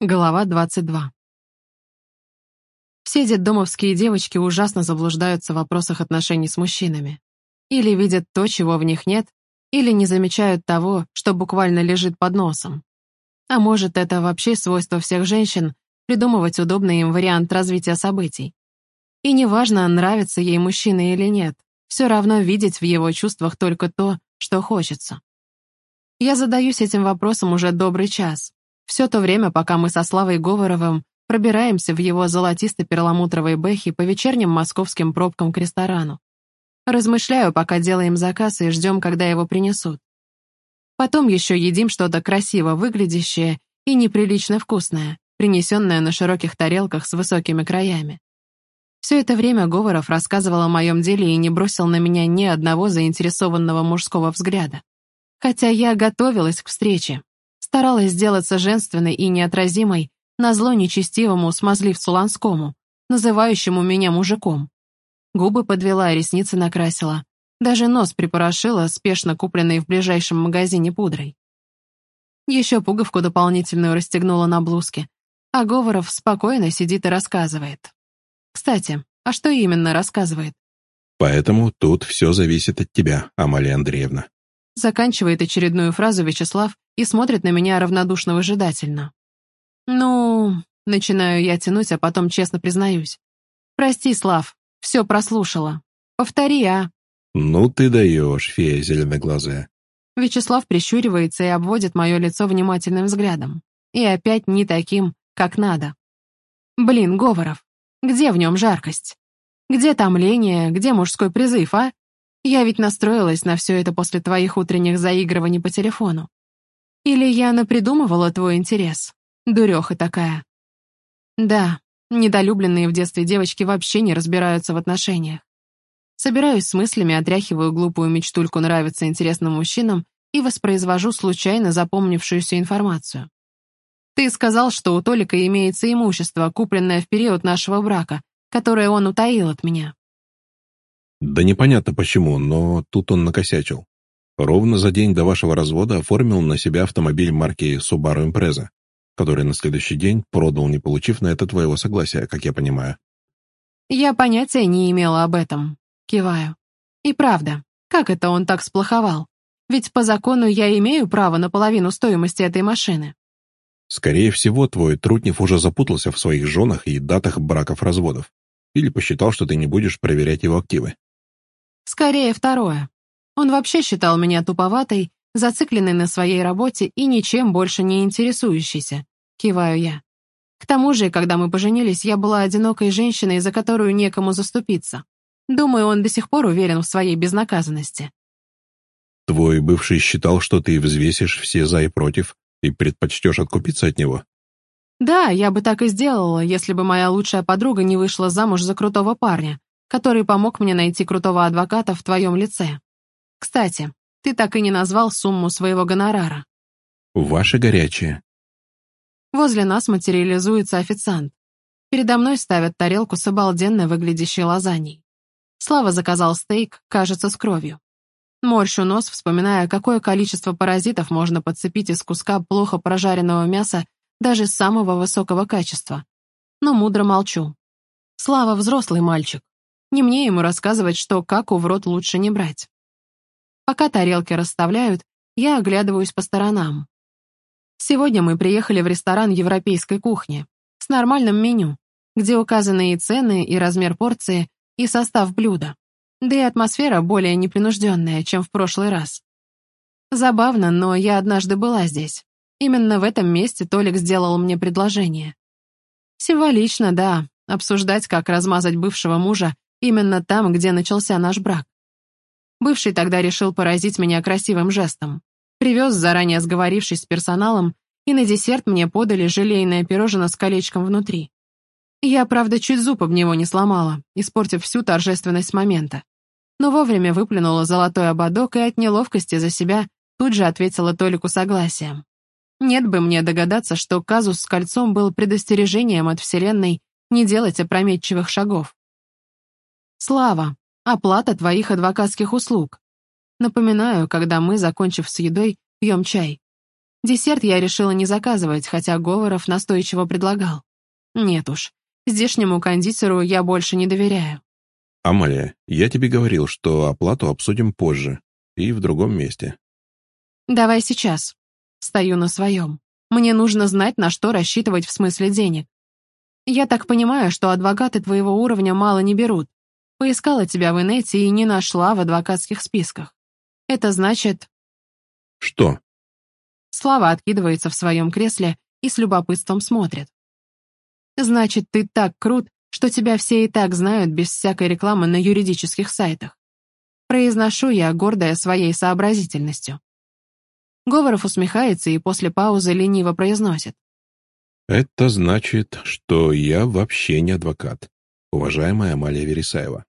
Глава 22. Все детдомовские девочки ужасно заблуждаются в вопросах отношений с мужчинами. Или видят то, чего в них нет, или не замечают того, что буквально лежит под носом. А может, это вообще свойство всех женщин придумывать удобный им вариант развития событий. И неважно, нравится ей мужчина или нет, все равно видеть в его чувствах только то, что хочется. Я задаюсь этим вопросом уже добрый час, все то время, пока мы со Славой Говоровым пробираемся в его золотисто-перламутровой бэхе по вечерним московским пробкам к ресторану. Размышляю, пока делаем заказ и ждем, когда его принесут. Потом еще едим что-то красиво выглядящее и неприлично вкусное, принесенное на широких тарелках с высокими краями. Все это время Говоров рассказывал о моем деле и не бросил на меня ни одного заинтересованного мужского взгляда. Хотя я готовилась к встрече, Старалась сделаться женственной и неотразимой, назло нечестивому смазливцу Ланскому, называющему меня мужиком. Губы подвела, ресницы накрасила. Даже нос припорошила, спешно купленной в ближайшем магазине пудрой. Еще пуговку дополнительную расстегнула на блузке, а Говоров спокойно сидит и рассказывает. Кстати, а что именно рассказывает? Поэтому тут все зависит от тебя, Амалия Андреевна. Заканчивает очередную фразу Вячеслав и смотрит на меня равнодушно-выжидательно. «Ну...» — начинаю я тянуть, а потом честно признаюсь. «Прости, Слав, все прослушала. Повтори, а?» «Ну ты даешь, фея зеленоглазая». Вячеслав прищуривается и обводит мое лицо внимательным взглядом. И опять не таким, как надо. Блин, Говоров, где в нем жаркость? Где томление, где мужской призыв, а? Я ведь настроилась на все это после твоих утренних заигрываний по телефону. Или я напридумывала твой интерес? Дуреха такая. Да, недолюбленные в детстве девочки вообще не разбираются в отношениях. Собираюсь с мыслями, отряхиваю глупую мечтульку нравиться интересным мужчинам и воспроизвожу случайно запомнившуюся информацию. Ты сказал, что у Толика имеется имущество, купленное в период нашего брака, которое он утаил от меня. Да непонятно почему, но тут он накосячил. Ровно за день до вашего развода оформил на себя автомобиль марки Subaru Impreza, который на следующий день продал, не получив на это твоего согласия, как я понимаю. Я понятия не имела об этом. Киваю. И правда, как это он так сплоховал? Ведь по закону я имею право на половину стоимости этой машины. Скорее всего, твой Трутнев уже запутался в своих женах и датах браков-разводов. Или посчитал, что ты не будешь проверять его активы. Скорее второе. Он вообще считал меня туповатой, зацикленной на своей работе и ничем больше не интересующейся. Киваю я. К тому же, когда мы поженились, я была одинокой женщиной, за которую некому заступиться. Думаю, он до сих пор уверен в своей безнаказанности. Твой бывший считал, что ты взвесишь все за и против и предпочтешь откупиться от него? Да, я бы так и сделала, если бы моя лучшая подруга не вышла замуж за крутого парня, который помог мне найти крутого адвоката в твоем лице. Кстати, ты так и не назвал сумму своего гонорара. Ваше горячее. Возле нас материализуется официант. Передо мной ставят тарелку с обалденно выглядящей лазаньей. Слава заказал стейк, кажется, с кровью. Морщу нос, вспоминая, какое количество паразитов можно подцепить из куска плохо прожаренного мяса даже самого высокого качества. Но мудро молчу. Слава взрослый мальчик. Не мне ему рассказывать, что каку в рот лучше не брать. Пока тарелки расставляют, я оглядываюсь по сторонам. Сегодня мы приехали в ресторан европейской кухни с нормальным меню, где указаны и цены, и размер порции, и состав блюда. Да и атмосфера более непринужденная, чем в прошлый раз. Забавно, но я однажды была здесь. Именно в этом месте Толик сделал мне предложение. Символично, да, обсуждать, как размазать бывшего мужа Именно там, где начался наш брак. Бывший тогда решил поразить меня красивым жестом. Привез, заранее сговорившись с персоналом, и на десерт мне подали желейное пирожное с колечком внутри. Я, правда, чуть зуб об него не сломала, испортив всю торжественность момента. Но вовремя выплюнула золотой ободок и от неловкости за себя тут же ответила Толику согласием. Нет бы мне догадаться, что казус с кольцом был предостережением от Вселенной не делать опрометчивых шагов. Слава, оплата твоих адвокатских услуг. Напоминаю, когда мы, закончив с едой, пьем чай. Десерт я решила не заказывать, хотя Говоров настойчиво предлагал. Нет уж, здешнему кондитеру я больше не доверяю. Амалия, я тебе говорил, что оплату обсудим позже и в другом месте. Давай сейчас. Стою на своем. Мне нужно знать, на что рассчитывать в смысле денег. Я так понимаю, что адвокаты твоего уровня мало не берут. Поискала тебя в инете и не нашла в адвокатских списках. Это значит... Что? Слава откидывается в своем кресле и с любопытством смотрит. Значит, ты так крут, что тебя все и так знают без всякой рекламы на юридических сайтах. Произношу я, гордая своей сообразительностью. Говоров усмехается и после паузы лениво произносит. Это значит, что я вообще не адвокат, уважаемая Амалия Вересаева.